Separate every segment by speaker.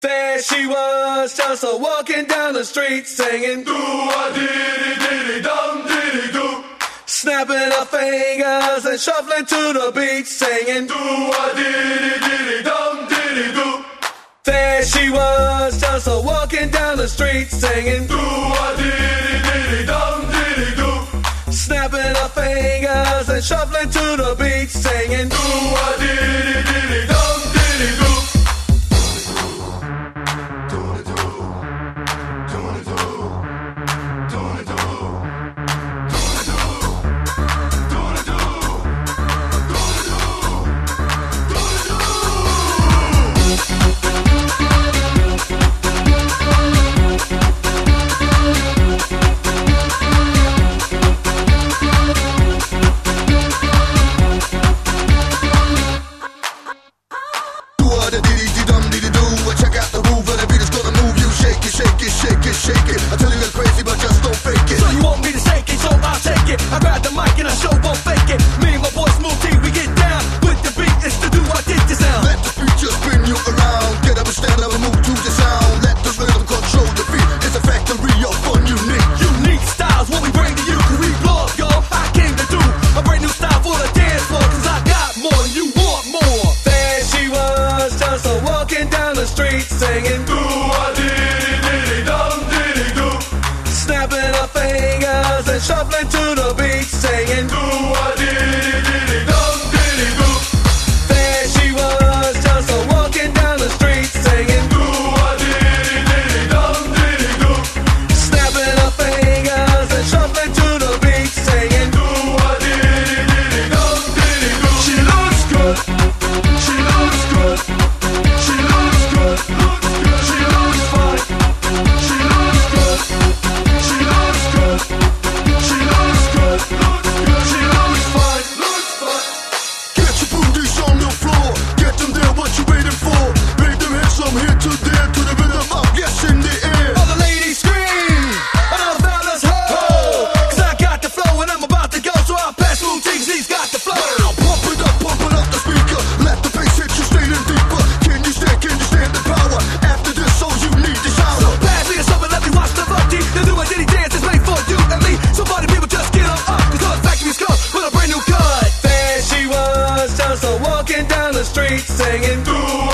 Speaker 1: There she was just a walking down the street singing
Speaker 2: Do a diddy diddy dum diddy do,
Speaker 1: Snapping her fingers and shuffling to the beat singing
Speaker 2: Do a diddy diddy dum diddy do.
Speaker 1: There she was just a walking down the street singing
Speaker 2: Do a diddy diddy dum diddy do,
Speaker 1: Snapping her fingers and shuffling to the beat singing
Speaker 2: Do a streets singing.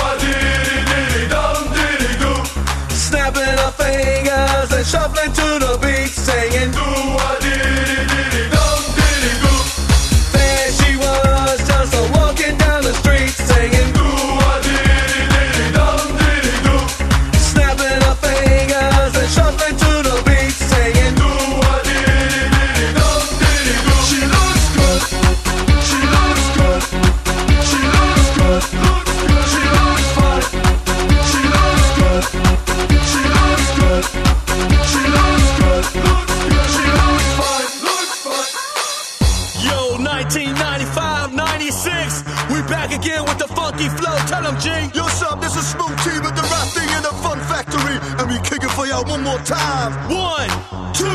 Speaker 2: 95, 96. We back
Speaker 3: again with the funky flow. Tell
Speaker 1: them, G. Yo, sub, this is Smooth T with the right thing
Speaker 3: in the fun
Speaker 1: factory. And we kick it for y'all one more time. One, two,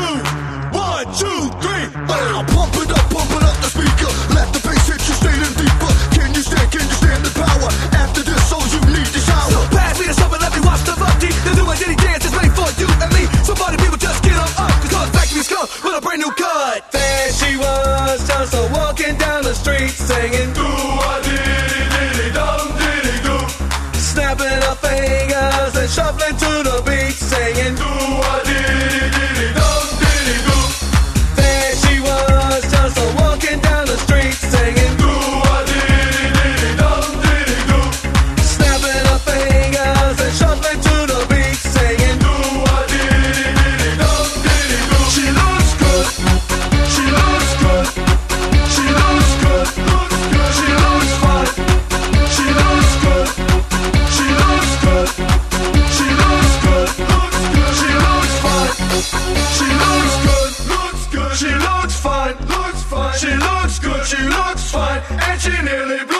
Speaker 1: one, two, three.
Speaker 3: Bow. Pump it up, pump it up the speaker. Let the bass hit you straight and deeper. Can you stand, can you stand the power? After this, so you need
Speaker 1: to
Speaker 3: shower.
Speaker 1: So pass me the sub and let me watch the funky. The new identity dance is made for you and me. Somebody people just get on up. Cause factory's come with a brand new cut.
Speaker 2: looks fine
Speaker 3: and she nearly blew